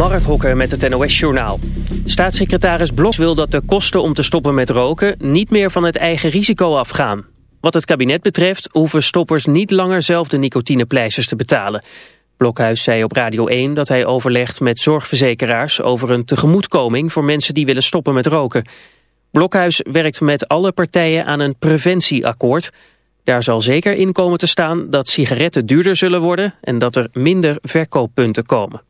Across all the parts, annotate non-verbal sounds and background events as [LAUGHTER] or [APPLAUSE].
Mark Hokker met het NOS-journaal. Staatssecretaris Blok wil dat de kosten om te stoppen met roken... niet meer van het eigen risico afgaan. Wat het kabinet betreft hoeven stoppers niet langer zelf de nicotinepleisters te betalen. Blokhuis zei op Radio 1 dat hij overlegt met zorgverzekeraars... over een tegemoetkoming voor mensen die willen stoppen met roken. Blokhuis werkt met alle partijen aan een preventieakkoord... Daar zal zeker in komen te staan dat sigaretten duurder zullen worden en dat er minder verkooppunten komen.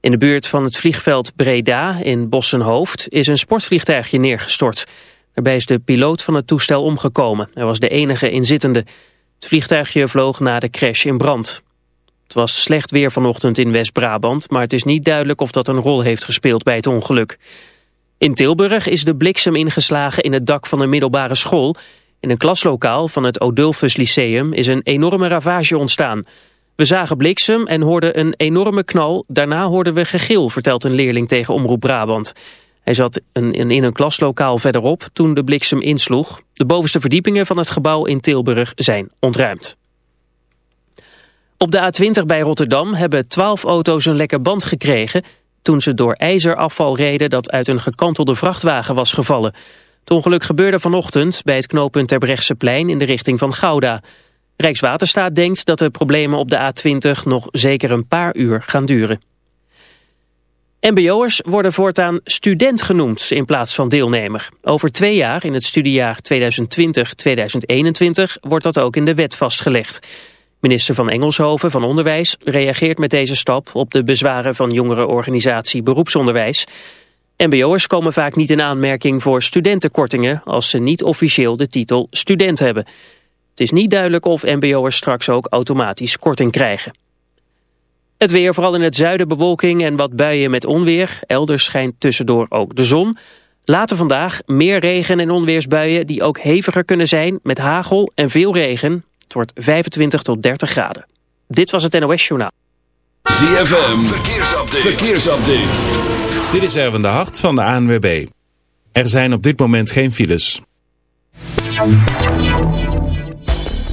In de buurt van het vliegveld Breda in Bossenhoofd is een sportvliegtuigje neergestort. Daarbij is de piloot van het toestel omgekomen. Hij was de enige inzittende. Het vliegtuigje vloog na de crash in brand. Het was slecht weer vanochtend in West-Brabant, maar het is niet duidelijk of dat een rol heeft gespeeld bij het ongeluk. In Tilburg is de bliksem ingeslagen in het dak van een middelbare school. In een klaslokaal van het Odulfus Lyceum is een enorme ravage ontstaan. We zagen bliksem en hoorden een enorme knal. Daarna hoorden we gegil, vertelt een leerling tegen Omroep Brabant. Hij zat in een klaslokaal verderop toen de bliksem insloeg. De bovenste verdiepingen van het gebouw in Tilburg zijn ontruimd. Op de A20 bij Rotterdam hebben 12 auto's een lekker band gekregen... toen ze door ijzerafval reden dat uit een gekantelde vrachtwagen was gevallen. Het ongeluk gebeurde vanochtend bij het knooppunt plein in de richting van Gouda. Rijkswaterstaat denkt dat de problemen op de A20 nog zeker een paar uur gaan duren. MBO'ers worden voortaan student genoemd in plaats van deelnemer. Over twee jaar, in het studiejaar 2020-2021, wordt dat ook in de wet vastgelegd. Minister van Engelshoven van Onderwijs reageert met deze stap op de bezwaren van jongerenorganisatie Beroepsonderwijs. MBO'ers komen vaak niet in aanmerking voor studentenkortingen als ze niet officieel de titel student hebben. Het is niet duidelijk of mbo'ers straks ook automatisch korting krijgen. Het weer, vooral in het zuiden bewolking en wat buien met onweer. Elders schijnt tussendoor ook de zon. Later vandaag meer regen en onweersbuien die ook heviger kunnen zijn... met hagel en veel regen. Het wordt 25 tot 30 graden. Dit was het NOS Journaal. ZFM, verkeersupdate. verkeersupdate. Dit is Erwin de Hart van de ANWB. Er zijn op dit moment geen files.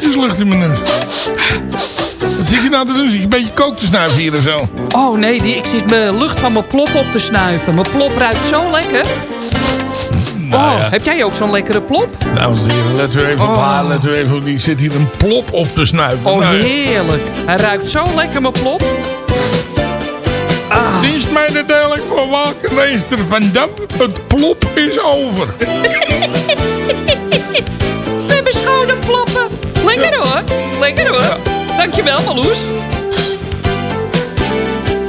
Bloemetjeslucht in mijn neus. Wat zit je nou te doen? Zit je een beetje kook te snuiven hier of zo? Oh nee, die, ik zit mijn lucht van mijn plop op te snuiven. Mijn plop ruikt zo lekker. Nou oh, ja. heb jij ook zo'n lekkere plop? Dames en heren, let u even op Oh. haar. Let u even op. Die zit hier een plop op te snuiven. Oh, Nou, heerlijk. Hij ruikt zo lekker, mijn plop. Ah. Dienstmededeling voor Walkenmeester Van Dam. Het plop is over. We hebben schone ploppen. Lekker hoor. Dankjewel, Marloes.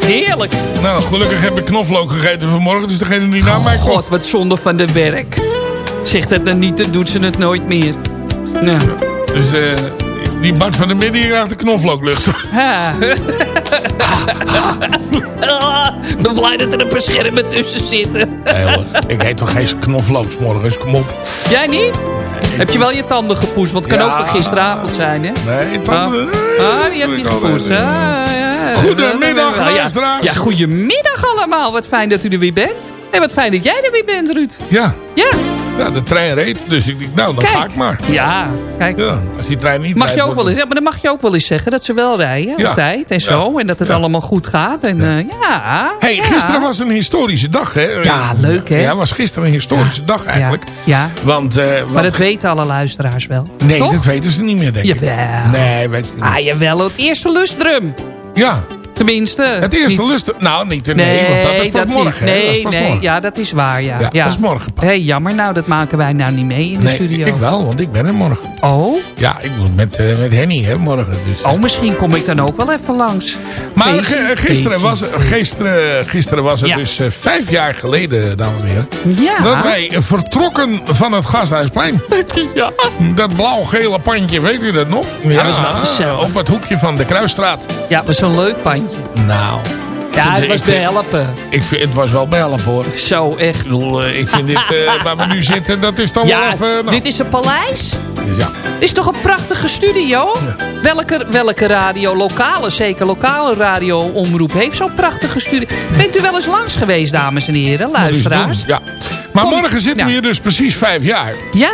Heerlijk. Nou, gelukkig heb ik knoflook gegeten vanmorgen. Dus degene die na mij Oh, komt. God, wat zonde van de werk. Zegt het dan niet, dan doet ze het nooit meer. Nou. Dus eh, die Bart van der Midden hier krijgt de knoflooklucht. Ha. [LAUGHS] Ah, Ik ben blij dat er een paar schermen tussen zitten. Nee hoor, ik eet toch geen knoflook 's morgens. Kom op. Jij niet? Heb je wel je tanden gepoest? Want het kan Ja. ook van gisteravond zijn, hè? Nee, Ah, tanden. ah, die heb je gepoest. Ah, ja. Goedemiddag, luisteraars. Ja, goedemiddag allemaal. Wat fijn dat u er weer bent. En wat fijn dat jij er weer bent, Ruud. Ja, Ja, ja, de trein reed. Dus ik dacht, nou, dan Kijk. ga ik maar. ja. Kijk, Ja, als die trein niet mag rijdt, je ook wel eens, ja, maar dan mag je ook wel eens zeggen dat ze wel rijden Ja. op tijd en zo. En dat het allemaal goed gaat. En ja, ja. Hey, gisteren was een historische dag, hè? Ja, leuk, hè? Ja, was gisteren een historische dag eigenlijk. Ja, Want, eh, maar dat weten alle luisteraars wel. nee, Toch? dat weten ze niet meer, denk ik. Jawel. Nee, weten ze niet. Ah, jawel, het eerste lustrum. Ja, Tenminste. het eerste niet- lust... Nou, niet, nee, want dat is pas niet. morgen. hè? Nee, dat is pas nee, morgen. ja, dat is waar, ja. Ja, ja. dat is morgen pas. Hé, hey, jammer, nou, dat maken wij nou niet mee in de Nee, studio. ik wel, want ik ben er morgen. Oh, Ja, ik moet met, eh, met Henny, hè, morgen. Dus, eh. oh, misschien kom ik dan ook wel even langs. Maar gisteren, was, gisteren, gisteren was het Ja. dus eh, vijf jaar geleden, dames en heren... Ja. dat wij vertrokken van het Gasthuisplein. [LAUGHS] Ja. Dat blauw-gele pandje, weet u dat nog? Ja, dat is wel gezellig. op het hoekje van de Kruisstraat. Ja, maar zo'n leuk pandje. Nou, Ja, het was behelpen. ik vind, het was wel behelpen hoor. Zo, echt. Ik bedoel, eh, ik vind dit, eh, waar we nu zitten, dat is toch wel Ja, even... nou, dit is een paleis. ja. Dit is toch een prachtige studio? Welke, welke radio, lokale, zeker lokale radioomroep heeft zo'n prachtige studio? Bent u wel eens langs geweest, dames en heren, luisteraars? Ja. Maar Kom. morgen zitten we hier dus precies vijf jaar. Ja.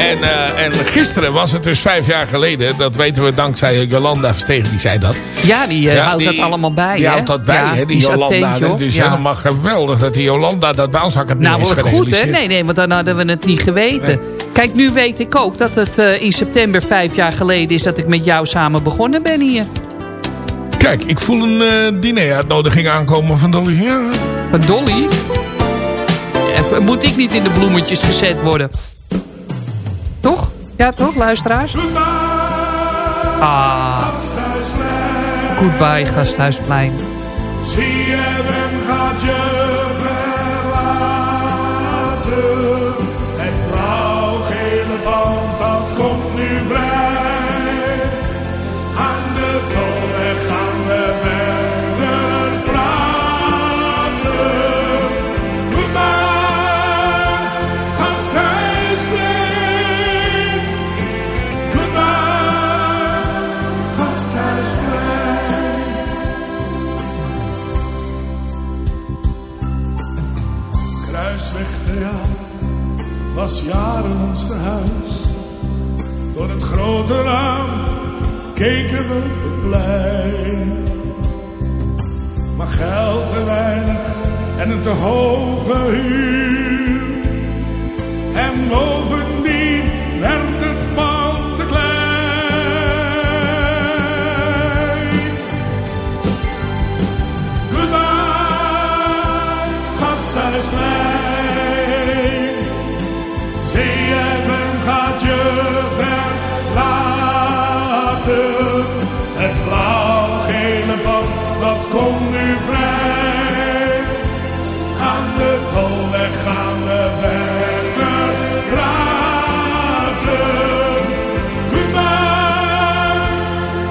En, eh, en gisteren was het dus vijf jaar geleden. Dat weten we dankzij Jolanda Verstegen, die zei dat. Ja, die eh, Ja, houdt die- dat allemaal bij, Die houdt dat bij, Ja, hè, die, Jolanda. Het is Ja. helemaal geweldig dat die Jolanda dat bij ons had. Nou, wat goed, hè? Nee, nee, want dan hadden we het niet geweten. Kijk, nu weet ik ook dat het eh, in september vijf jaar geleden is... dat ik met jou samen begonnen ben hier. Kijk, ik voel een eh diner-uitnodiging aankomen van Dolly. Ja. Van Dolly? Moet ik niet in de bloemetjes gezet worden? Ja, toch, luisteraars? Ah. Goodbye, Gasthuisplein. CFM gaat je verlaten. Het blauw-gele band, dat komt nu vrij. Was jaren ons tehuis. Door het grote raam keken we blij. Maar geld te weinig en een te hoge huur. En bovendien komt nu vrij. Aan de tolweg gaan we verder praten. Goodbye,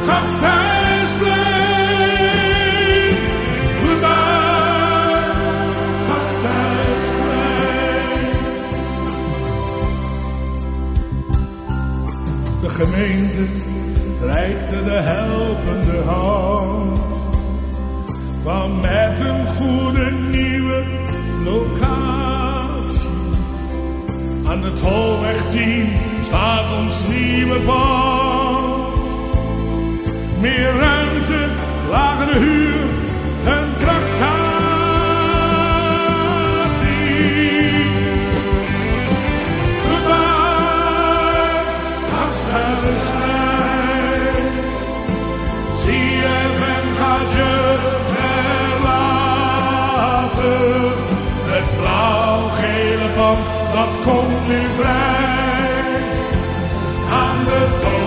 gasthuisplein. Goodbye, gasthuisplein. De gemeente reikte de helpende hand kwam met een goede nieuwe locatie. Aan het tolweg 10 staat ons nieuwe pand. Meer ruimte, lagere huur dat komt nu vrij. Aan de tolweg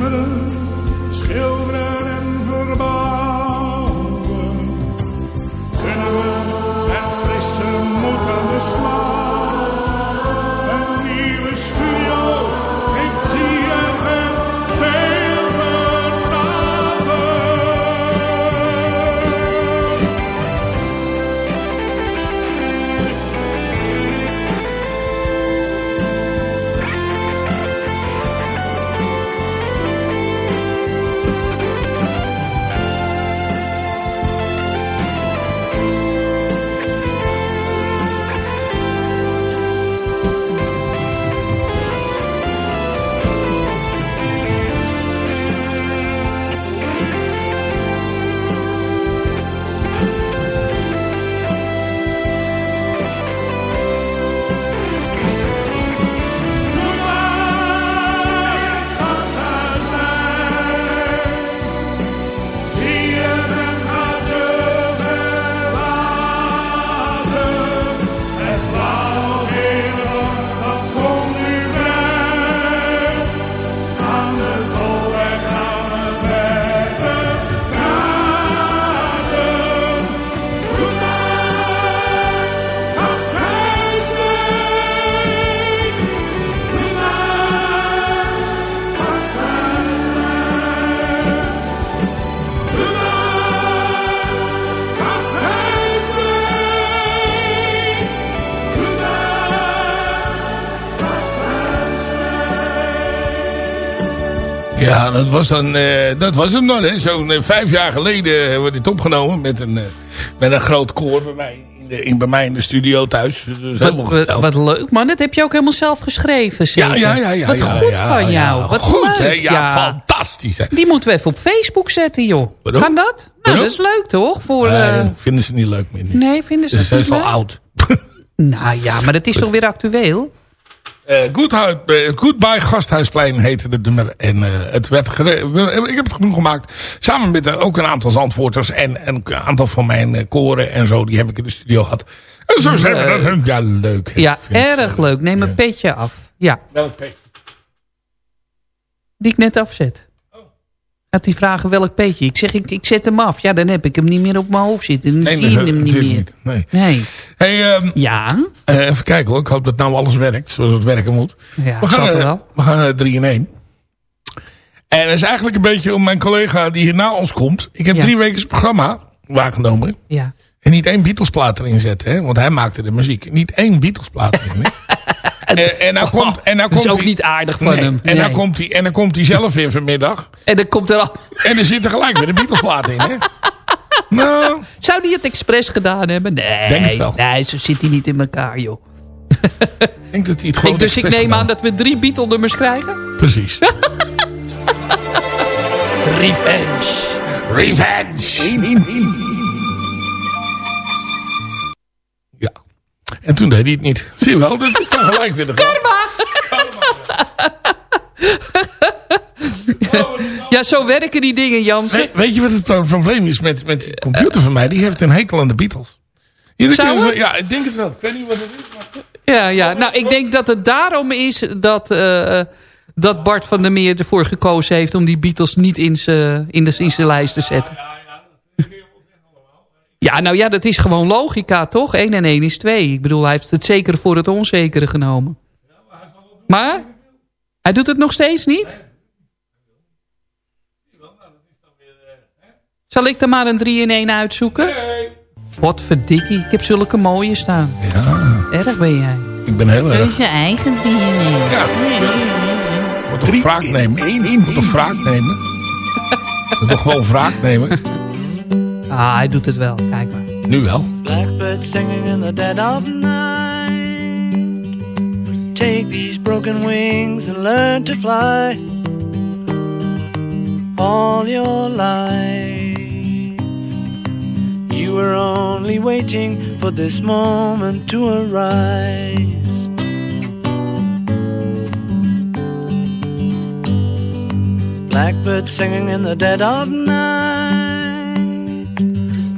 Na Ja, dat was, dan, eh, dat was hem dan. Zo'n eh, vijf jaar geleden hebben we dit opgenomen met een, eh, met een groot koor bij mij, in de, in, bij mij in de studio thuis. Is Wat, wat, leuk, man. Dat heb je ook helemaal zelf geschreven, zeker? Ja, ja, ja. ja Wat ja, goed ja, van jou. Wat goed, leuk. hè? Ja, fantastisch. Hè? Die moeten we even op Facebook zetten, joh. Waarom? Kan dat? Nou, Waarom? dat is leuk, toch? Voor, Nee, vinden ze niet leuk meer nu. nee, vinden ze Ze dat zijn niet wel leuk? oud. [LAUGHS] Nou ja, maar dat is toch weer actueel? Eh eh, Goodbye Gasthuisplein heette het nummer. En eh, het werd ik heb het genoeg gemaakt. Samen met ook een aantal zandvoorters. En, en een aantal van mijn koren en zo. Die heb ik in de studio gehad. En zo zijn we dat. Ja, leuk. Ja, erg leuk. Neem een petje af. Ja, Welk petje? die ik net afzet. Gaat die vragen welk petje? Ik zeg, ik, ik zet hem af. Ja, dan heb ik hem niet meer op mijn hoofd zitten. Dan Nee, zie je hem niet meer. niet. Nee. Nee. Hey, ehm, Ja? eh, even kijken hoor. Ik hoop dat nou alles werkt zoals het werken moet. Ja, we gaan, er eh, wel. we gaan naar 3 in 1. En dat is eigenlijk een beetje om mijn collega die hier na ons komt. Ik heb Ja. drie weken programma waargenomen. Ja. En niet één Beatles plaat erin zetten. Hè? Want hij maakte de muziek. Niet één Beatles plaat erin. [LAUGHS] En, en nou komt, en nou [LAUGHS] Dat is komt ook hij- niet aardig van Nee, hem. En, nou Nee. komt hij, en dan komt hij zelf weer vanmiddag. En dan komt er al... En er zit er gelijk weer een Beatles plaat in. Hè? Nou, Zou die het expres gedaan hebben? Nee. Denk het wel. Nee, zo zit hij niet in elkaar, joh. ik denk dat hij het gewoon Ik, dus ik neem aan dat we drie Beatle-nummers krijgen. Precies. [LAUGHS] Revenge. Revenge. En toen deed hij het niet. Zie je wel, dat is dan gelijk weer de grap. Ja, zo werken die dingen, Jansen. Nee, weet je wat het pro- probleem is met, met die computer van mij? Die heeft een hekel aan de Beatles. Zo- ja, ik denk het wel. Ik weet niet wat het is. Maar... Ja, ja. Nou, ik denk dat het daarom is dat, eh, dat Bart van der Meer ervoor gekozen heeft... om die Beatles niet in zijn in in zijn lijst te zetten. Ja, nou ja, dat is gewoon logica, toch? 1 en 1 is 2. Ik bedoel, hij heeft het zekere voor het onzekere genomen. Maar? Hij doet het nog steeds niet? Zal ik er maar een 3 in 1 uitzoeken? Potverdikkie, ik heb zulke mooie staan. Ja, Erg ben jij. ik ben heel erg. je eigen dingen. Ja. Moet toch wraak nemen? Moet toch wraak nemen? Moet toch gewoon wraak nemen? Ah, hij doet het wel. Kijk maar. Nu wel. Blackbird singing in the dead of night. Take these broken wings and learn to fly. All your life, you were only waiting for this moment to arise. Blackbird singing in the dead of night.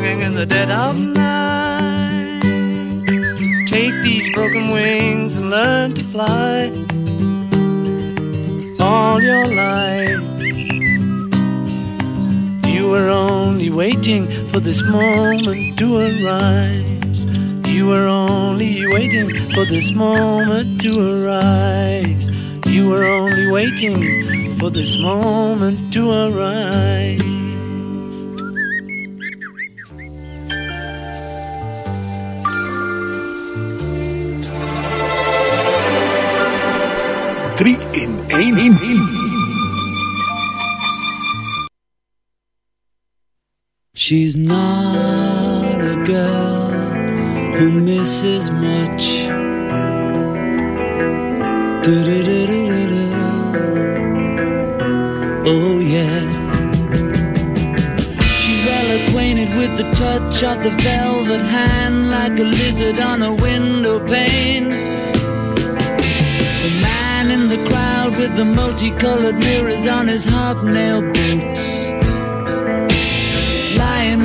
Singing in the dead of night. Take these broken wings and learn to fly all your life. You were only waiting for this moment to arise. You were only waiting for this moment to arise. You were only waiting for this moment to arise. She's not a girl who misses much. Du-du-du-du-du-du. Oh yeah. She's well acquainted with the touch of the velvet hand like a lizard on a window pane. The man in the crowd with the multicolored mirrors on his hobnail boots.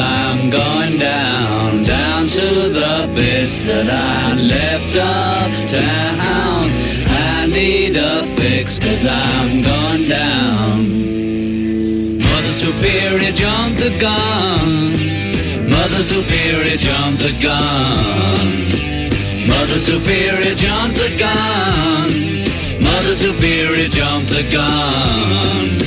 I'm going down, down to the bits that I left uptown. I need a fix cause I'm going down. Mother Superior jumped the gun. Mother Superior jumped the gun. Mother Superior jumped the gun. Mother Superior jumped the gun.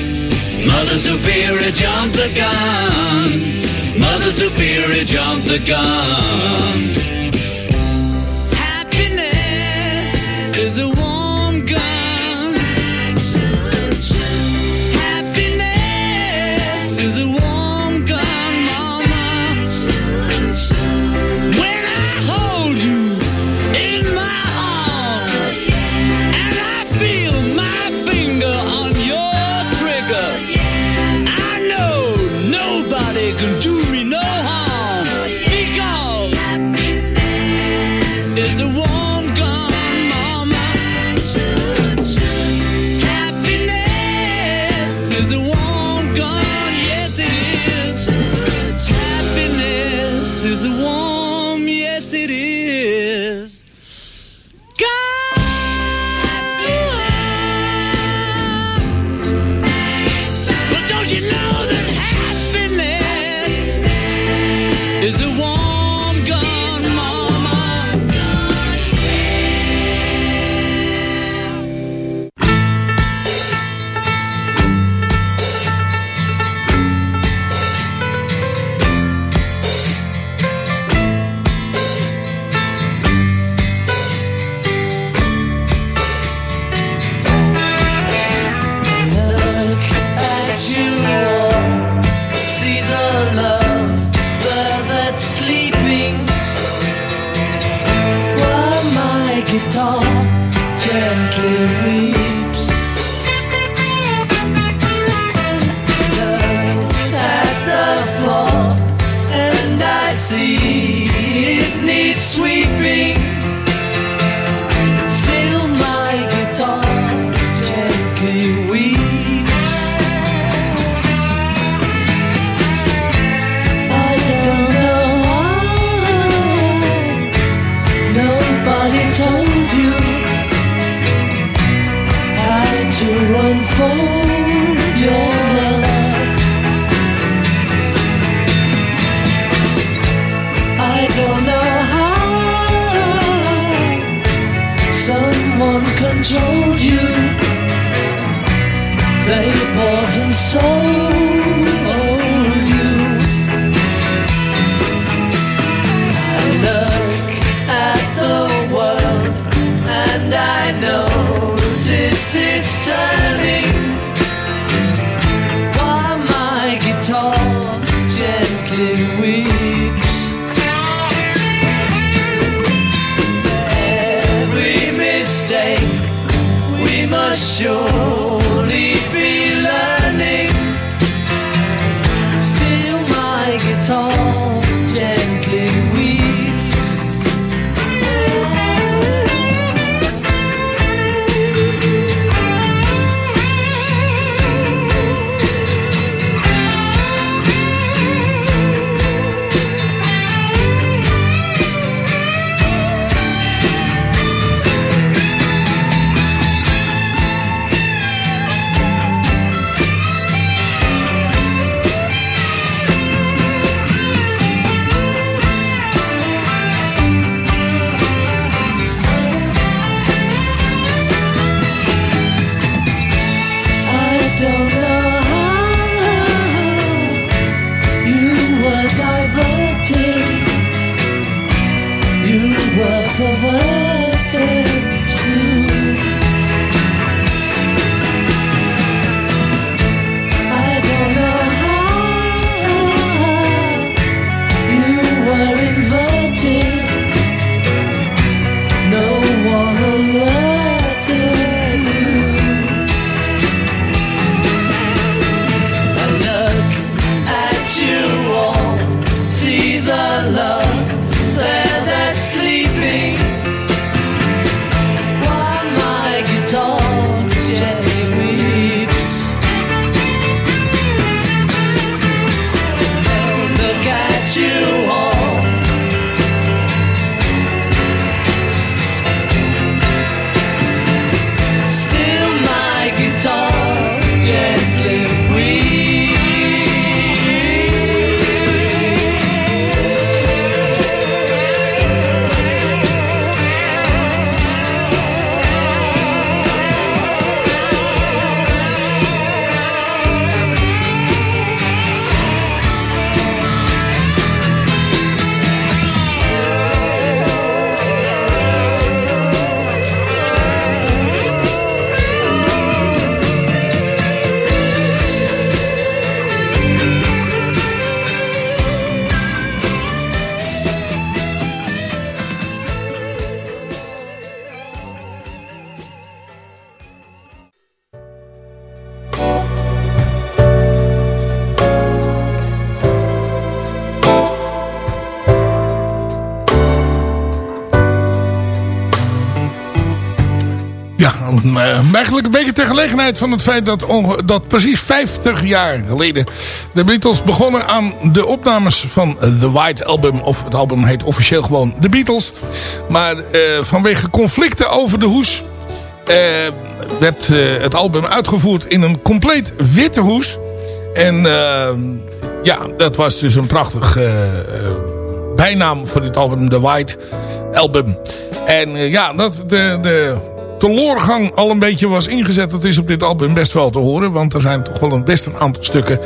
Mother Superior jumped the gun. Mother Superior jumped the gun. Eigenlijk een beetje ter gelegenheid van het feit dat, dat precies 50 jaar geleden de Beatles begonnen aan de opnames van The White Album. Of het album heet officieel gewoon The Beatles. Maar uh, vanwege conflicten over de hoes uh, werd het album uitgevoerd in een compleet witte hoes. En ja, dat was dus een prachtig bijnaam voor dit album, The White Album. En ja, dat, de, de teloorgang al een beetje was ingezet. Dat is op dit album best wel te horen. Want er zijn toch wel een best een aantal stukken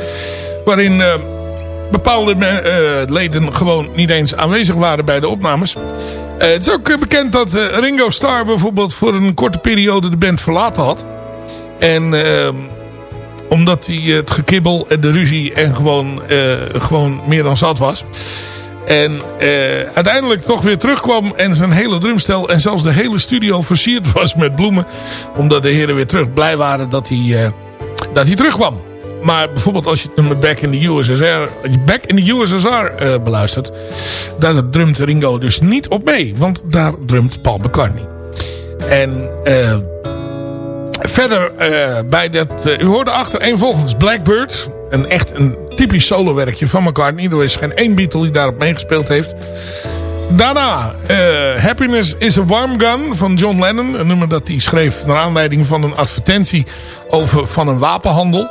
waarin uh, bepaalde uh, leden gewoon niet eens aanwezig waren bij de opnames. Uh, het is ook bekend dat Ringo Starr bijvoorbeeld voor een korte periode de band verlaten had. En omdat hij het gekibbel en de ruzie en gewoon, gewoon meer dan zat was... En uh, uiteindelijk toch weer terugkwam en zijn hele drumstel en zelfs de hele studio versierd [LAUGHS] was met bloemen. Omdat de heren weer terug blij waren dat hij, uh, dat hij terugkwam. Maar bijvoorbeeld als je het Back in the USSR, Back in the USSR uh, beluistert. Daar drumt Ringo dus niet op mee. Want daar drumt Paul McCartney. En verder bij dat... u hoorde achter een volgens Blackbird. Een echt een typisch solowerkje van McCartney. Er is geen één Beatle die daarop meegespeeld heeft. Daarna uh, Happiness is a Warm Gun van John Lennon. Een nummer dat hij schreef naar aanleiding van een advertentie over, van een wapenhandel.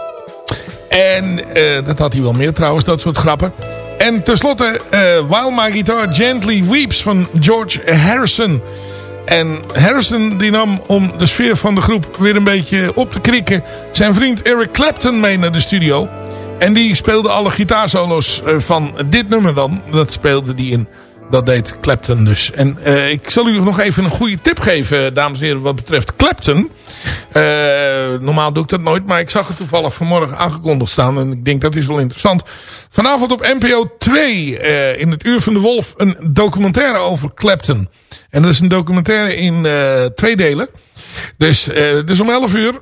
En uh, dat had hij wel meer trouwens, dat soort grappen. En tenslotte uh, While My Guitar Gently Weeps van George Harrison. En Harrison die nam om de sfeer van de groep weer een beetje op te krikken... zijn vriend Eric Clapton mee naar de studio... En die speelde alle gitaarsolo's eh, van dit nummer dan. Dat speelde die in. Dat deed Clapton dus. En uh, ik zal u nog even een goede tip geven, dames en heren, wat betreft Clapton. Uh, normaal doe ik dat nooit, maar ik zag het toevallig vanmorgen aangekondigd staan. En ik denk dat is wel interessant. Vanavond op NPO 2, uh, in het Uur van de Wolf, een documentaire over Clapton. En dat is een documentaire in twee delen. Dus, uh, dus om 11 uur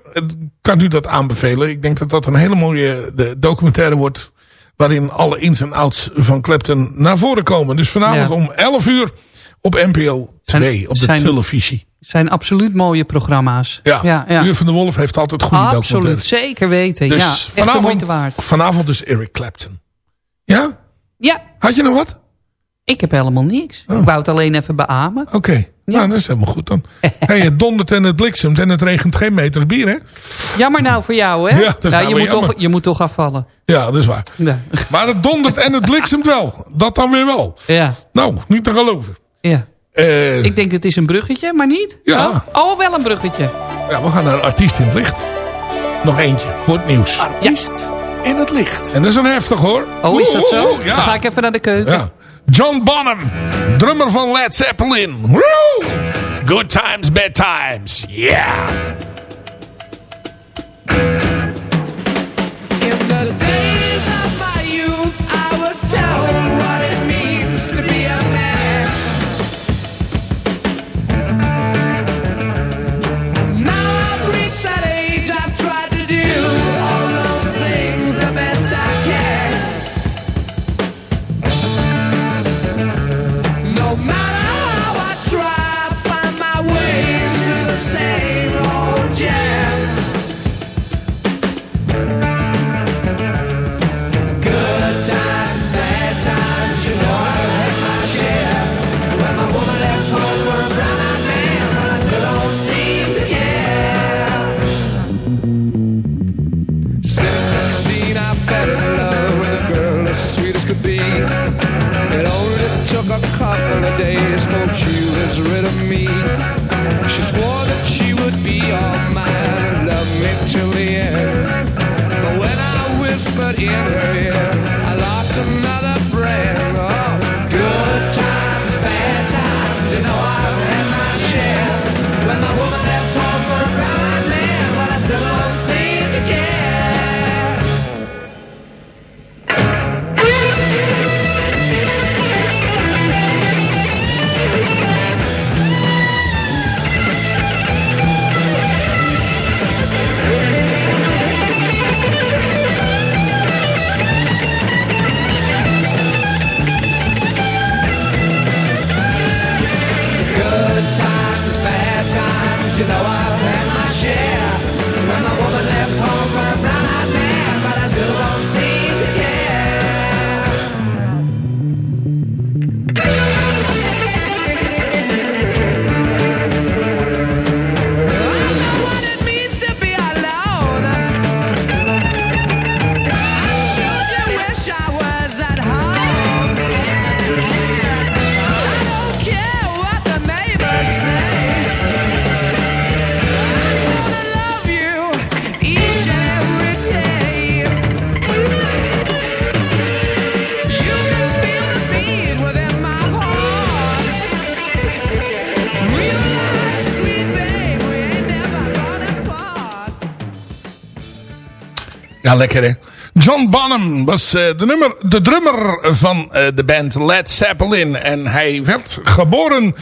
kan u dat aanbevelen. Ik denk dat dat een hele mooie de documentaire wordt. Waarin alle ins en outs van Clapton naar voren komen. Dus vanavond om 11 uur op NPO 2 op de zijn, televisie. zijn absoluut mooie programma's. Ja, ja, ja. Uur van de Wolf heeft altijd goede documentaires. Absoluut, zeker weten. Dus ja, vanavond, waard. vanavond dus Eric Clapton. Ja? Ja. Had je nog wat? Ik heb helemaal niks. Oh. Ik wou het alleen even beamen. Oké. Okay. Ja. Nou, dat is helemaal goed dan. hey, het dondert en het bliksemt en het regent geen meters bier, hè? Jammer nou voor jou, hè? [LAUGHS] Ja, dat is nou, je, moet toch, je moet toch afvallen. Ja, dat is waar. Ja. Maar het dondert en het bliksemt wel. Dat dan weer wel. Ja. Nou, niet te geloven. Ja. Uh, ik denk het is een bruggetje, maar niet? Ja. Oh, oh, wel een bruggetje. Ja, we gaan naar Artiest in het Licht. Nog eentje voor het nieuws. Artiest in het Licht. En dat is een heftig, hoor. Oh, is dat zo? ja. Dan ga ik even naar de keuken. Ja. John Bonham, drummer van Led Zeppelin. Woo! Good times, bad times. Yeah! Lekker hè. John Bonham was eh, de, nummer, de drummer van eh, de band Led Zeppelin. En hij werd geboren...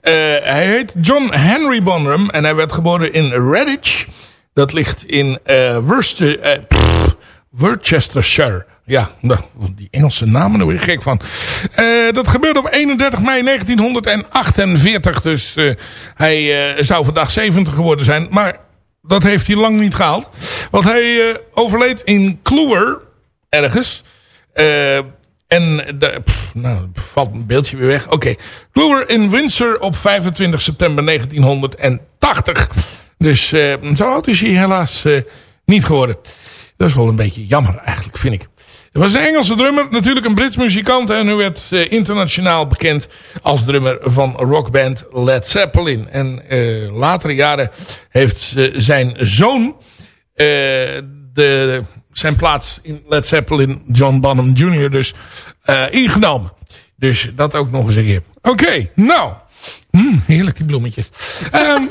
eh, hij heet John Henry Bonham. En hij werd geboren in Redditch. Dat ligt in Worcestershire. Ja, nou, die Engelse namen, daar word je gek van. Dat gebeurde op 31 mei 1948. Dus hij zou vandaag 70 geworden zijn. Maar dat heeft hij lang niet gehaald. Want hij eh, overleed in Cloer, ergens. Eh, en de, nou, valt een beeldje weer weg. Oké. Cloer in Windsor op 25 september 1980. Dus eh, zo oud is hij helaas niet geworden. Dat is wel een beetje jammer eigenlijk, vind ik. Hij was een Engelse drummer, natuurlijk een Brits muzikant. En hij werd eh, internationaal bekend als drummer van rockband Led Zeppelin. En eh, latere jaren heeft eh, zijn zoon de, zijn plaats in Led Zeppelin, John Bonham Jr. dus ingenomen. Dus dat ook nog eens een keer. Oké, nou. Mm, heerlijk die bloemetjes. Ehm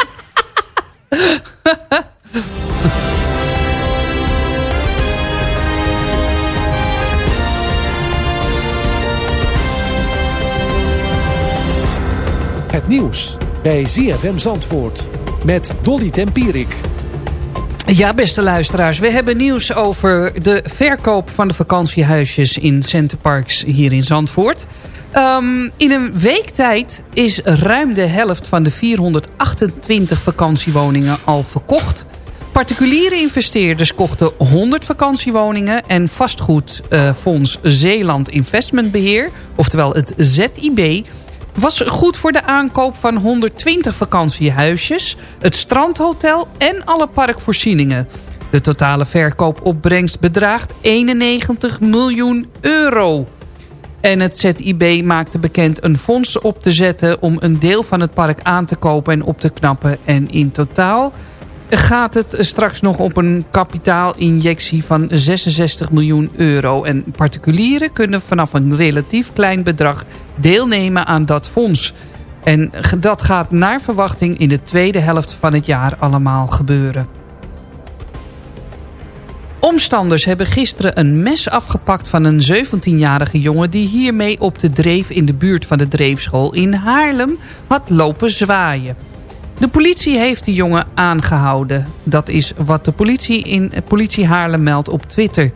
[LAUGHS] Het nieuws bij ZFM Zandvoort met Dolly Tempierik. Ja, beste luisteraars. We hebben nieuws over de verkoop van de vakantiehuisjes in Centerparks hier in Zandvoort. Ehm, in een week tijd is ruim de helft van de 428 vakantiewoningen al verkocht. Particuliere investeerders kochten 100 vakantiewoningen... en vastgoedfonds Zeeland Investmentbeheer, oftewel het ZIB was goed voor de aankoop van 120 vakantiehuisjes... het strandhotel en alle parkvoorzieningen. De totale verkoopopbrengst bedraagt 91 miljoen euro. En het ZIB maakte bekend een fonds op te zetten... om een deel van het park aan te kopen en op te knappen. En in totaal gaat het straks nog op een kapitaalinjectie van 66 miljoen euro. En particulieren kunnen vanaf een relatief klein bedrag deelnemen aan dat fonds. En dat gaat naar verwachting in de tweede helft van het jaar allemaal gebeuren. Omstanders hebben gisteren een mes afgepakt van een 17-jarige jongen... die hiermee op de dreef in de buurt van de dreefschool in Haarlem had lopen zwaaien. De politie heeft de jongen aangehouden. Dat is wat de politie in politie Haarlem meldt op Twitter.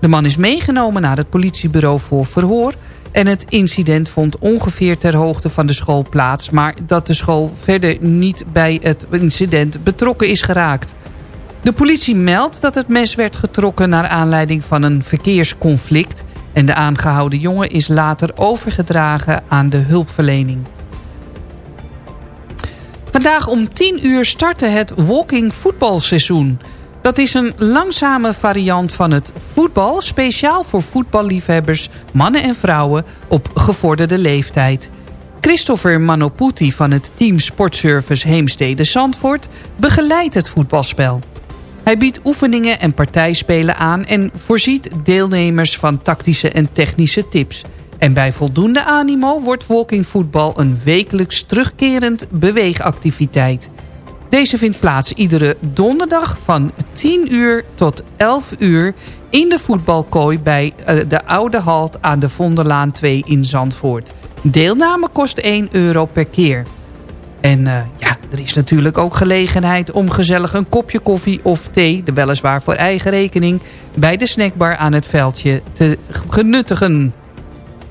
De man is meegenomen naar het politiebureau voor verhoor... en het incident vond ongeveer ter hoogte van de school plaats... maar dat de school verder niet bij het incident betrokken is geraakt. De politie meldt dat het mes werd getrokken naar aanleiding van een verkeersconflict... en de aangehouden jongen is later overgedragen aan de hulpverlening. Vandaag om 10 uur startte het walking voetbalseizoen. Dat is een langzame variant van het voetbal... speciaal voor voetballiefhebbers, mannen en vrouwen op gevorderde leeftijd. Christopher Manoputi van het team Sportservice Heemstede Zandvoort... begeleidt het voetbalspel. Hij biedt oefeningen en partijspelen aan... en voorziet deelnemers van tactische en technische tips... En bij voldoende animo wordt walkingvoetbal een wekelijks terugkerend beweegactiviteit. Deze vindt plaats iedere donderdag van 10 uur tot 11 uur in de voetbalkooi bij eh, de Oude Halt aan de Vonderlaan 2 in Zandvoort. Deelname kost 1 euro per keer. En uh, ja, er is natuurlijk ook gelegenheid om gezellig een kopje koffie of thee... weliswaar voor eigen rekening, bij de snackbar aan het veldje te genuttigen.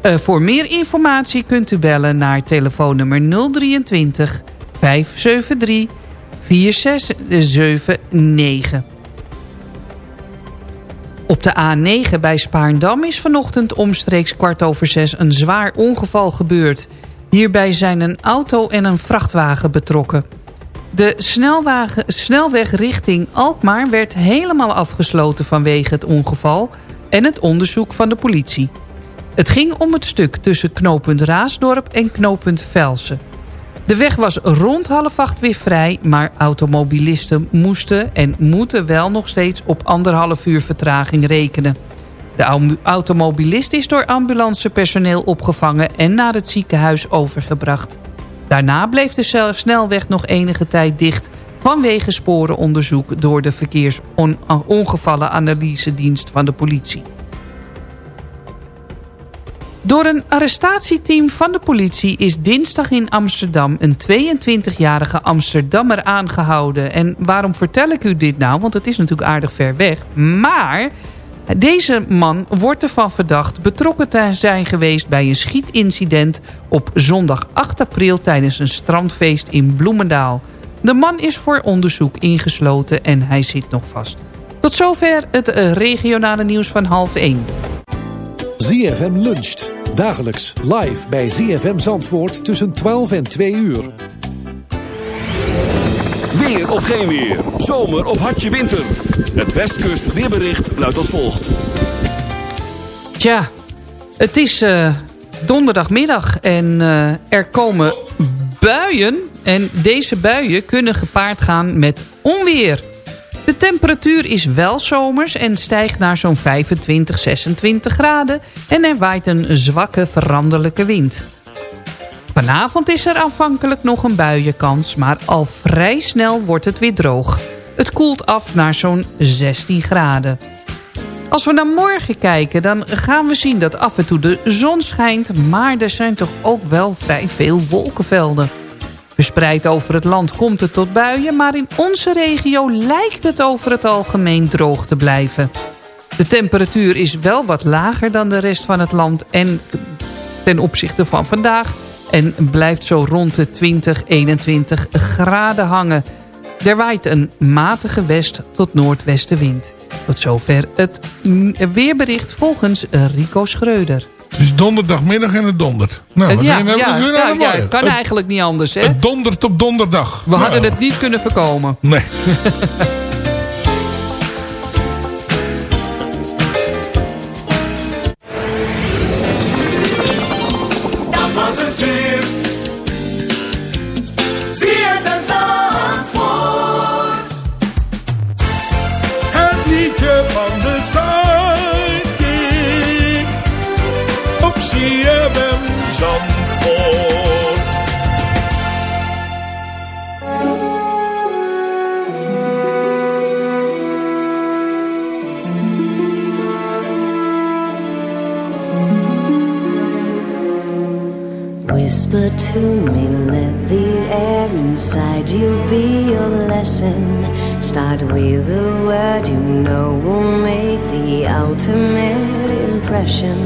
Uh, voor meer informatie kunt u bellen naar telefoonnummer 023 573 4679. Op de A9 bij Spaarndam is vanochtend omstreeks kwart over zes een zwaar ongeval gebeurd. Hierbij zijn een auto en een vrachtwagen betrokken. De snelweg richting Alkmaar werd helemaal afgesloten vanwege het ongeval... en het onderzoek van de politie. Het ging om het stuk tussen knooppunt Raasdorp en knooppunt Velsen. De weg was rond half acht weer vrij, maar automobilisten moesten en moeten wel nog steeds op anderhalf uur vertraging rekenen. De automobilist is door ambulancepersoneel opgevangen en naar het ziekenhuis overgebracht. Daarna bleef de snelweg nog enige tijd dicht vanwege sporenonderzoek door de verkeersongevallenanalysedienst van de politie. Door een arrestatieteam van de politie is dinsdag in Amsterdam een 22-jarige Amsterdammer aangehouden. En waarom vertel ik u dit nou? Want het is natuurlijk aardig ver weg. Maar deze man wordt ervan verdacht betrokken te zijn geweest bij een schietincident op zondag 8 april tijdens een strandfeest in Bloemendaal. De man is voor onderzoek ingesloten en hij zit nog vast. Tot zover het eh, regionale nieuws van half 1. ZFM luncht. Dagelijks live bij ZFM Zandvoort tussen 12 en 2 uur. Weer of geen weer. Zomer of hartje winter. Het Westkust weerbericht luidt als volgt. Tja, het is eh, donderdagmiddag en eh, er komen buien. En deze buien kunnen gepaard gaan met onweer. De temperatuur is wel zomers en stijgt naar zo'n 25, 26 graden. En er waait een zwakke veranderlijke wind. Vanavond is er aanvankelijk nog een buienkans, maar al vrij snel wordt het weer droog. Het koelt af naar zo'n 16 graden. Als we naar morgen kijken, dan gaan we zien dat af en toe de zon schijnt... maar er zijn toch ook wel vrij veel wolkenvelden. Verspreid over het land komt het tot buien... maar in onze regio lijkt het over het algemeen droog te blijven. De temperatuur is wel wat lager dan de rest van het land... en ten opzichte van vandaag... en blijft zo rond de 20, 21 graden hangen. Er waait een matige west- tot noordwestenwind. Tot zover het weerbericht volgens Rico Schreuder. Het is donderdagmiddag en het dondert. Nou, wat ja, nou? ja, ja, helemaal ja, mooi. kan Het- eigenlijk niet anders, hè? Het dondert op donderdag. We hadden Nou, het niet kunnen voorkomen. Nee. [LAUGHS] inside you be your lesson. Start with a word you know will make the ultimate impression.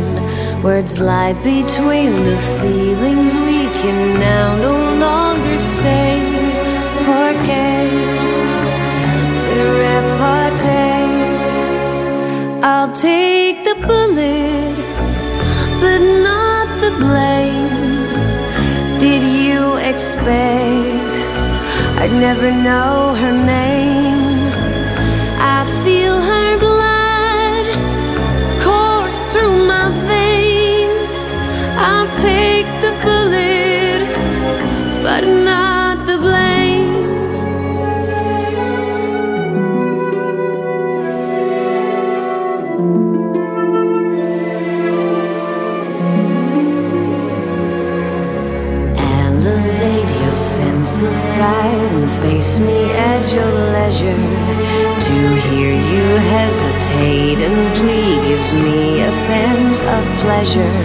Words lie between the feelings we can now no longer say. Forget the repartee. I'll take the bullet, but not the blame. Did you expect I'd never know her name? I feel her blood course through my veins. I'll take the bullet, but not the blame. Elevate your sense of pride face me at your leisure. To hear you hesitate and plead gives me a sense of pleasure.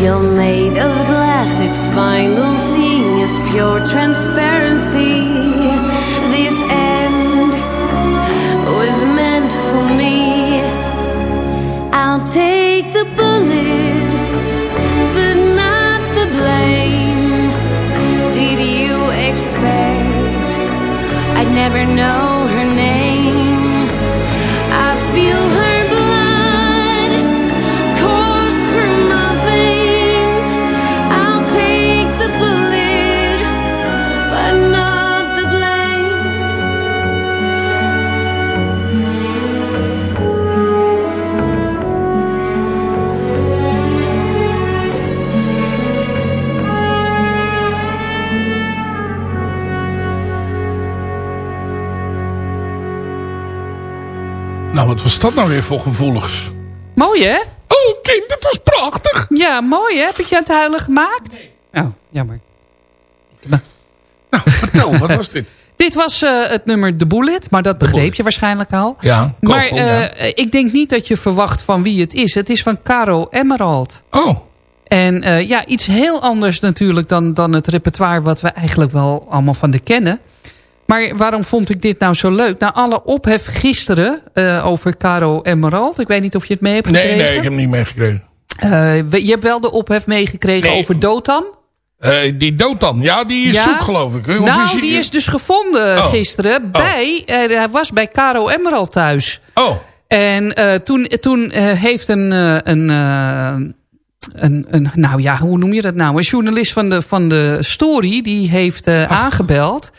You're made of glass, its final scene is pure transparency. This end was meant for me. I'll take the bullet but not the blame. Never know her name? Wat was dat nou weer voor gevoeligs? Mooi, hè? Oh, kind, dat was prachtig. Ja, mooi, hè? Heb ik je aan het huilen gemaakt? Oh, jammer. Nou, vertel, wat was dit? [LAUGHS] Dit was eh, het nummer The Bullet, maar dat begreep je waarschijnlijk al. Ja, Maar ja. eh, ik denk niet dat je verwacht van wie het is. Het is van Caro Emerald. Oh. En eh, ja, iets heel anders natuurlijk dan, dan het repertoire wat we eigenlijk wel allemaal van de kennen. Maar waarom vond ik dit nou zo leuk? Nou, alle ophef gisteren eh, over Caro Emerald. Ik weet niet of je het mee hebt Nee, gekregen. nee, ik heb hem niet meegekregen. Eh, je hebt wel de ophef meegekregen Nee. over Dotan. Eh, die dood dan. Ja, die is Ja? zoek geloof ik. hè? Of nou, is die is dus gevonden Oh. gisteren bij... eh, hij was bij Caro Emerald thuis. Oh. En toen, toen heeft een, een, een, een... Nou ja, hoe noem je dat nou? Een journalist van de, van de story, die heeft aangebeld...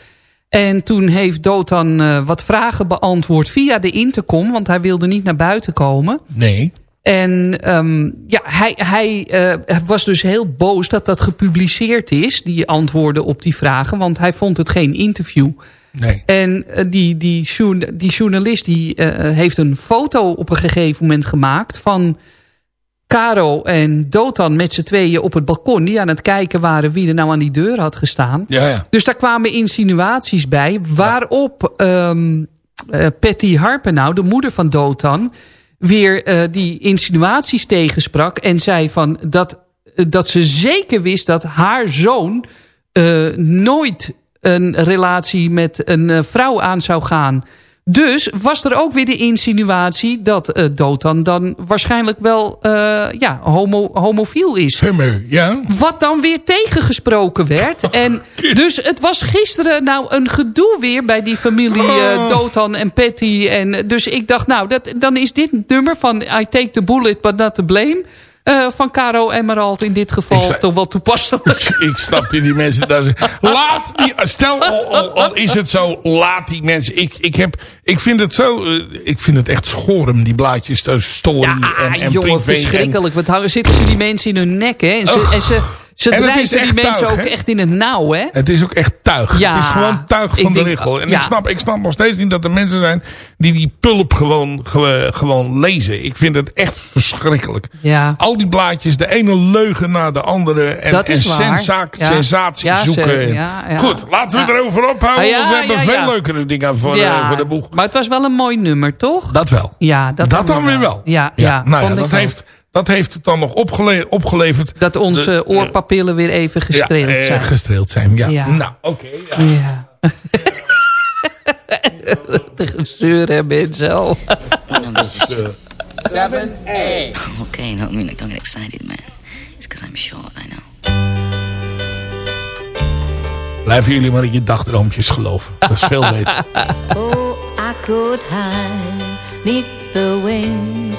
En toen heeft Dotan eh, wat vragen beantwoord via de intercom... want hij wilde niet naar buiten komen. Nee. En ehm, ja, hij, hij eh, was dus heel boos dat dat gepubliceerd is... die antwoorden op die vragen, want hij vond het geen interview. Nee. En eh, die, die, journa- die journalist die, heeft een foto op een gegeven moment gemaakt... van Caro en Dotan met z'n tweeën op het balkon... die aan het kijken waren wie er nou aan die deur had gestaan. Ja, ja. Dus daar kwamen insinuaties bij. Waarop ehm eh, Patty Harpenau, de moeder van Dotan... weer eh, die insinuaties tegensprak. En zei van dat, dat ze zeker wist dat haar zoon... eh, nooit een relatie met een eh, vrouw aan zou gaan. Dus was er ook weer de insinuatie dat eh, Dotan dan waarschijnlijk wel eh, ja, homo, homofiel is. Hummer, ja. Wat dan weer tegengesproken werd. [LAUGHS] En dus het was gisteren nou een gedoe weer bij die familie eh, Oh. Dotan en Patty. En eh, dus ik dacht, nou, dat, dan is dit nummer van I take the bullet but not the blame. Eh, van Caro Emerald in dit geval toch wel toepasselijk. Ik snap die, die mensen daar. Laat die, stel al, al, al is het zo, laat die mensen. Ik, ik, heb, ik vind het zo, eh, ik vind het echt schorm, die blaadjes story en, en Ah, jongen, verschrikkelijk. Wat hangen, zitten ze die mensen in hun nek, hè? En ze, en ze, ze En het is drijven die echt mensen tuig, ook echt in het nauw, hè? Het is ook echt tuig. Ja, het is gewoon tuig van de denk- richel. En ja. ik, snap, ik snap nog steeds niet dat er mensen zijn die die pulp gewoon, ge- gewoon lezen. Ik vind het echt verschrikkelijk. Ja. Al die blaadjes, de ene leugen na de andere. En, Dat sensa- sensatie zoeken. Goed, laten we erover ophouden. Ah, want we hebben veel leukere dingen voor, eh, voor de boeg. Maar het was wel een mooi nummer, toch? Dat wel. Ja, dat, Dat, dan weer wel. Ja, ja, nou ja, dat heeft, dat heeft het dan nog opgele- opgeleverd. Dat onze De- oorpapillen weer even gestreeld ja, eh, zijn. Gestreeld zijn, ja. Ja. Nou, oké. ja. Ja. [LAUGHS] De gezeur hè, mensen. al. Seven A. Okay, no, I mean, like, don't get excited, man. It's because I'm short, I know. Blijven jullie maar in je dagdroompjes geloven. Dat is veel beter. [LAUGHS] Oh, I could hide neath the wings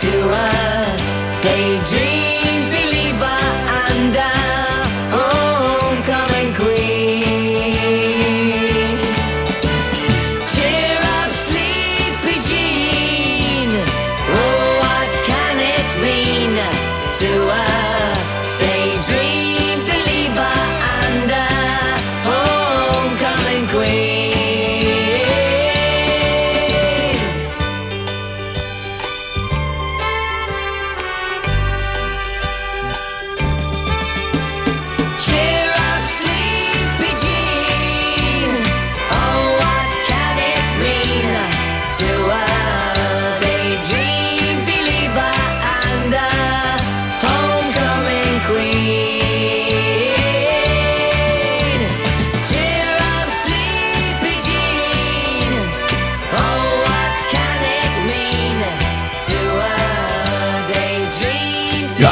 to a daydream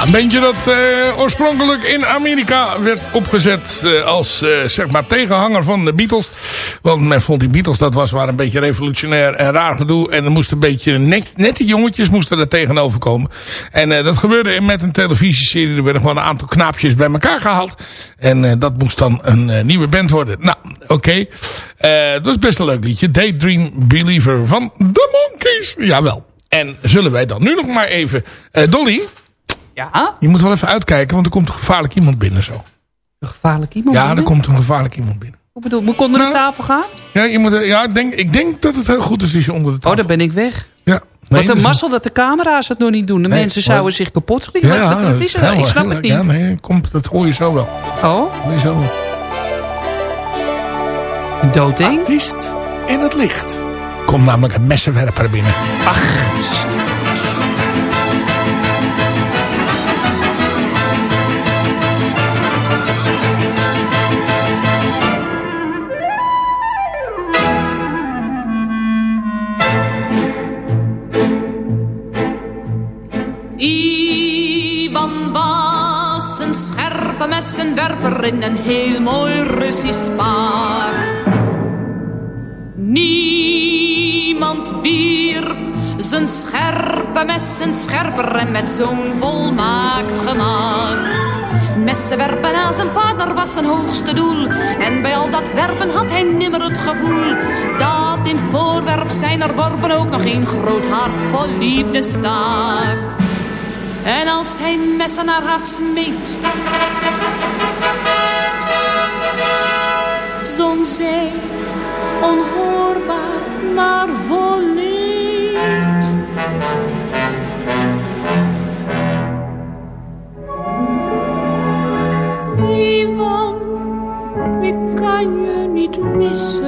een bandje dat eh, oorspronkelijk in Amerika werd opgezet eh, als eh, zeg maar tegenhanger van de Beatles. Want men vond die Beatles, dat was maar een beetje revolutionair en raar gedoe. En er moesten een beetje net, nette jongetjes moesten er tegenover komen. En dat gebeurde met een televisieserie. Er werden gewoon een aantal knaapjes bij elkaar gehaald. En dat moest dan een nieuwe band worden. Nou, oké. dat was best een leuk liedje. Daydream Believer van The Monkees. Jawel. En zullen wij dan nu nog maar even... Dolly... Ja? Je moet wel even uitkijken, want er komt een gevaarlijk iemand binnen zo. Een gevaarlijk iemand Ja, binnen? er komt een gevaarlijk iemand binnen. Hoe bedoel, moet ik onder de tafel gaan? Ja, je moet, ja ik, denk, ik denk dat het heel goed is als je onder de tafel Oh, dan ben ik weg. Ja. Wat Nee, een dat is- mazzel dat de camera's het nog niet doen. De Nee, mensen maar- zouden zich kapot schieten. Ja, Wat- wat dat is er? Ik snap heel- het niet. Ja, nee, komt, dat hoor je zo wel. Oh? Hoor je zo wel. Doodeng? Artiest in het licht. Komt namelijk een messenwerper binnen. Ach. Messenwerper in een heel mooi Russisch paar. Niemand wierp zijn scherpe messen scherper en met zo'n volmaakt gemak. Messen werpen aan zijn partner was zijn hoogste doel. En bij al dat werpen had hij nimmer het gevoel dat in voorwerp zijn er worpen ook nog een groot hart vol liefde stak. En als hij messen naar haar smeet, zong zij onhoorbaar maar vol. Ivan, ik kan je niet missen,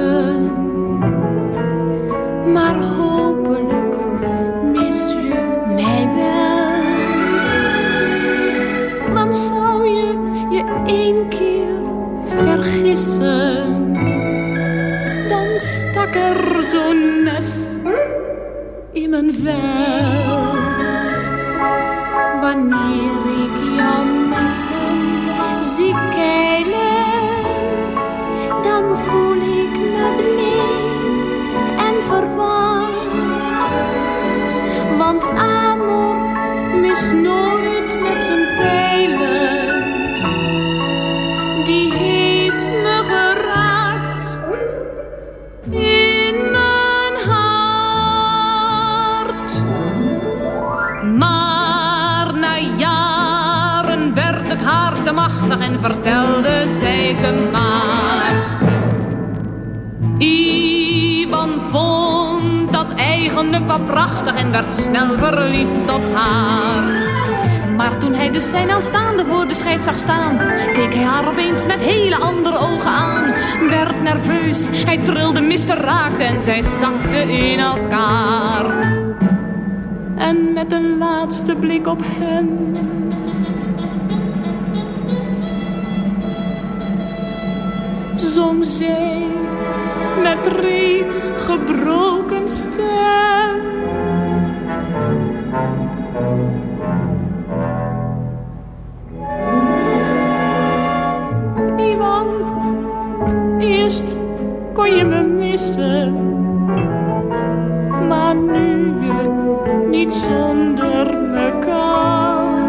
zo'n mes in mijn vel. Wanneer wel prachtig en werd snel verliefd op haar. Maar toen hij dus zijn aanstaande voor de schijf zag staan, keek hij haar opeens met hele andere ogen aan. Werd nerveus, hij trilde, miste, raakte en zij zakte in elkaar. En met een laatste blik op hem zong zij met reeds gebroken stem. Ivan, eerst kon je me missen, maar nu je niet zonder me kan.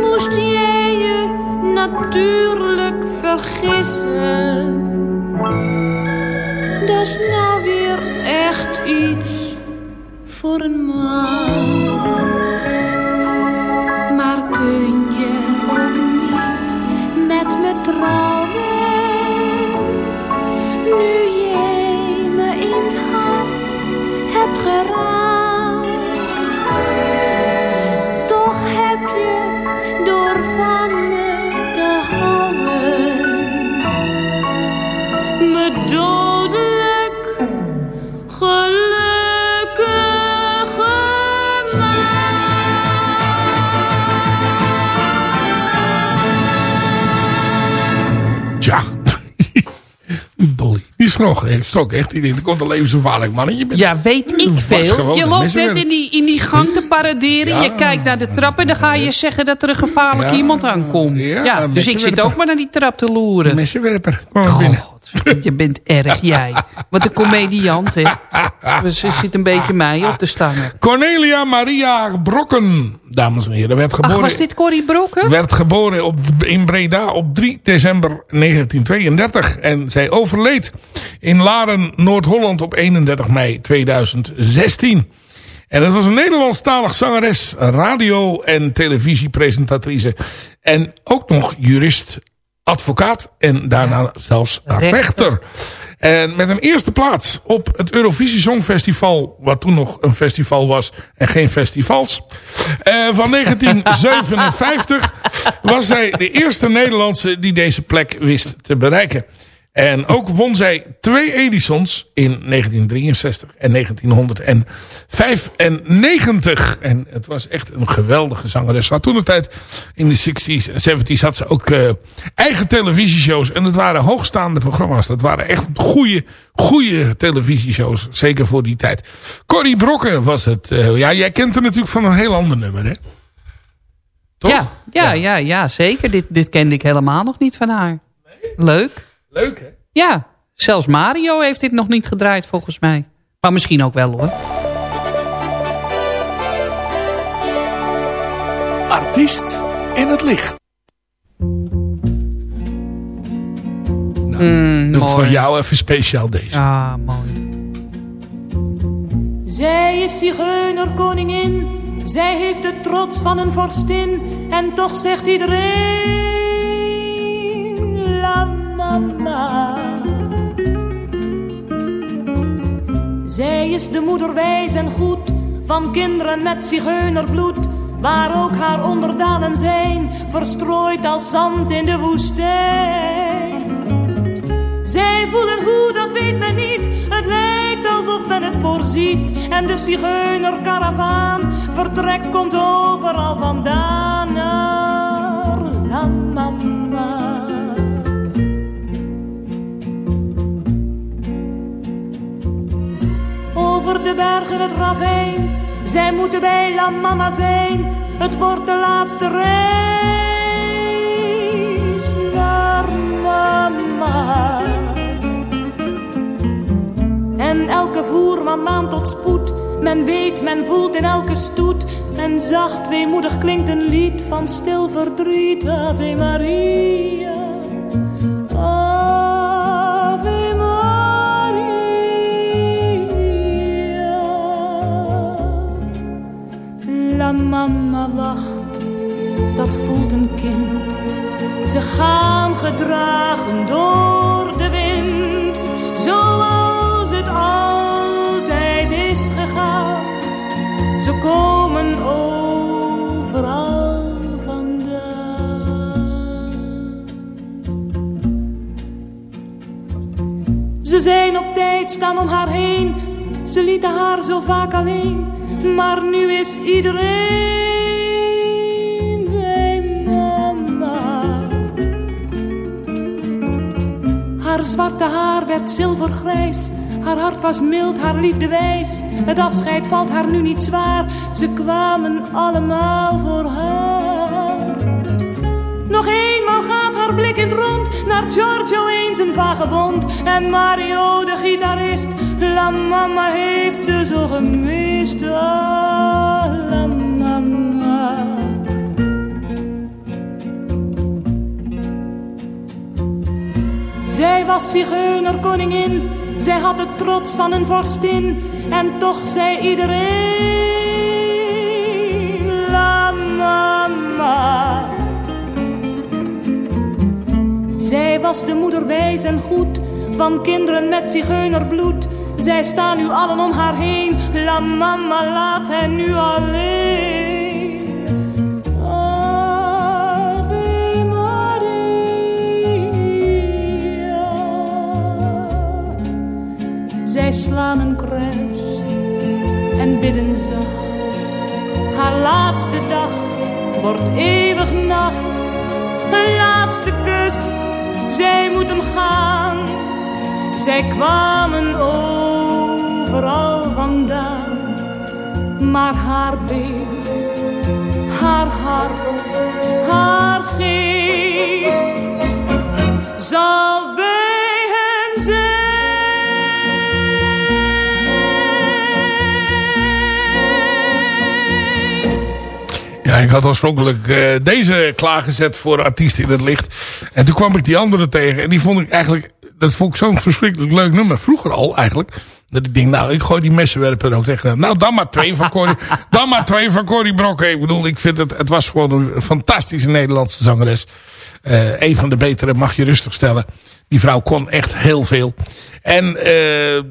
Moest jij je natuurlijk vergissen. Voor Ik schrok echt. Ik denk, er komt een levensgevaarlijk mannetje. Ja, weet ik veel. Je loopt net in die, in die gang te paraderen. Ja. Je kijkt naar de trap en dan ga je zeggen dat er een gevaarlijk Ja. iemand aankomt. Ja, dus ik zit ook maar naar die trap te loeren. Messenwerper. Kom maar binnen. [LAUGHS] Je bent erg jij. Wat een comediant, hè. Dus er zit een beetje mij op te stangen. Cornelia Maria Brokken, dames en heren, werd Ach, geboren... was dit Corrie Brokken? werd geboren op, in Breda op 3 december 1932. En zij overleed in Laren, Noord-Holland op 31 mei 2016. En dat was een Nederlandstalig zangeres, radio- en televisiepresentatrice. En ook nog jurist, advocaat en daarna zelfs Rechter. rechter. En met een eerste plaats op het Eurovisie Songfestival, wat toen nog een festival was en geen festivals. Eh, van [LAUGHS] 1957 was zij de eerste Nederlandse die deze plek wist te bereiken. En ook won zij twee Edisons in 1963 en 1995. En het was echt een geweldige zangeres. Ze had toen de tijd in de 60s en 70s had ze ook eh, eigen televisieshows. En het waren hoogstaande programma's. Dat waren echt goede, goede televisieshows. Zeker voor die tijd. Corrie Brokken was het. eh, ja, jij kent haar natuurlijk van een heel ander nummer, hè? Toch? Ja, ja, ja, ja, zeker. Dit, dit kende ik helemaal nog niet van haar. Leuk. Leuk, hè? Ja, zelfs Mario heeft dit nog niet gedraaid volgens mij. Maar misschien ook wel hoor. Artiest in het licht. Mm, Doe voor mooi. jou even speciaal deze. Ah, mooi. Zij is zigeunerkoningin, zij heeft de trots van een vorstin. En toch zegt iedereen, mama. Zij is de moeder wijs en goed, van kinderen met zigeunerbloed. Waar ook haar onderdanen zijn, verstrooid als zand in de woestijn. Zij voelen hoe, dat weet men niet. Het lijkt alsof men het voorziet. En de zigeunerkaravaan vertrekt, komt overal vandaan de bergen het ravijn, zij moeten bij La Mama zijn. Het wordt de laatste reis naar Mama. En elke voerman maand tot spoed. Men weet, men voelt in elke stoet. En zacht, weemoedig klinkt een lied van stil verdriet. Ave Maria. Dat voelt een kind. Ze gaan gedragen door de wind, zoals het altijd is gegaan. Ze komen overal vandaan. Ze zijn op tijd, staan om haar heen. Ze lieten haar zo vaak alleen, maar nu is iedereen Haar zwarte haar werd zilvergrijs. Haar hart was mild, haar liefde wijs. Het afscheid valt haar nu niet zwaar. Ze kwamen allemaal voor haar. Nog eenmaal gaat haar blik in rond naar Giorgio eens een vagebond. En Mario de gitarist, la mama heeft ze zo gemist. Ah, Zij was zigeunerkoningin, zij had de trots van een vorstin. En toch zei iedereen, la mama. Zij was de moeder wijs en goed, van kinderen met zigeunerbloed. Zij staan nu allen om haar heen, la mama laat hen nu alleen. Slaan een kruis en bidden zacht. Haar laatste dag wordt eeuwig nacht. Een laatste kus, zij moeten gaan. Zij kwamen overal vandaan, maar haar beeld, haar hart, haar geest zal ik had oorspronkelijk eh, deze klaargezet voor artiesten in het licht. En toen kwam ik die andere tegen. En die vond ik eigenlijk, dat vond ik zo'n verschrikkelijk leuk nummer. Vroeger al eigenlijk. Dat ik denk, nou, ik gooi die messenwerper ook tegen. Nou, dan maar twee van Corrie, [LAUGHS] dan maar twee van Corrie Brokken. Ik bedoel, ik vind het, het was gewoon een fantastische Nederlandse zangeres. Eh een van de betere, mag je rustig stellen. Die vrouw kon echt heel veel. En eh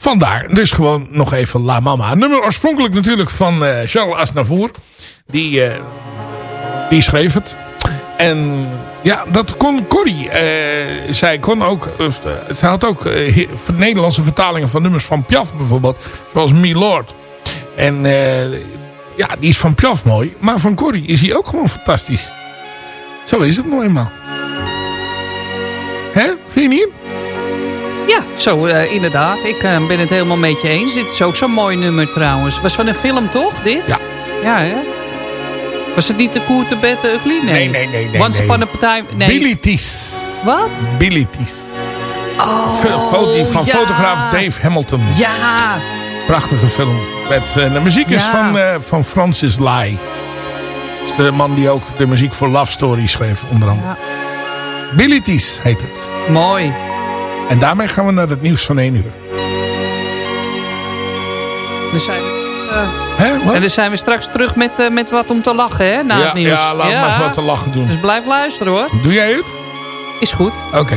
vandaar dus gewoon nog even La Mama. Nummer oorspronkelijk natuurlijk van eh, Charles Aznavour. Die, eh, die schreef het. En ja, dat kon Corrie. eh, zij kon ook, zij had ook Nederlandse vertalingen van nummers van Piaf bijvoorbeeld. Zoals Milord. En ja, die is van Piaf mooi. Maar van Corrie is hij ook gewoon fantastisch. Zo is het nou eenmaal. Hè? Vind je niet? Ja, zo eh, inderdaad. Ik eh, ben het helemaal met je eens. Dit is ook zo'n mooi nummer trouwens. Was van een film toch, dit? Ja. Ja, hè? Was het niet de Koer te Bed de Ugly? Nee. Nee, nee, nee, nee, Once nee. Upon a Time... Nee. Billy Ties. Wat? Billy Ties. Oh, fo- van ja. fotograaf Dave Hamilton. Ja. Prachtige film. Met, eh, de muziek is Ja. van, van Francis Lai. Dat is de man die ook de muziek voor Love Story schreef, onder andere. Billy Ties heet het. Mooi. En daarmee gaan we naar het nieuws van 1 uur. Dan zijn we, eh, Hè, en dan zijn we straks terug met, eh, met wat om te lachen, hè? Na ja, het nieuws. ja, laat maar eens wat te lachen doen. Dus blijf luisteren, hoor. Doe jij het? Is goed. Oké.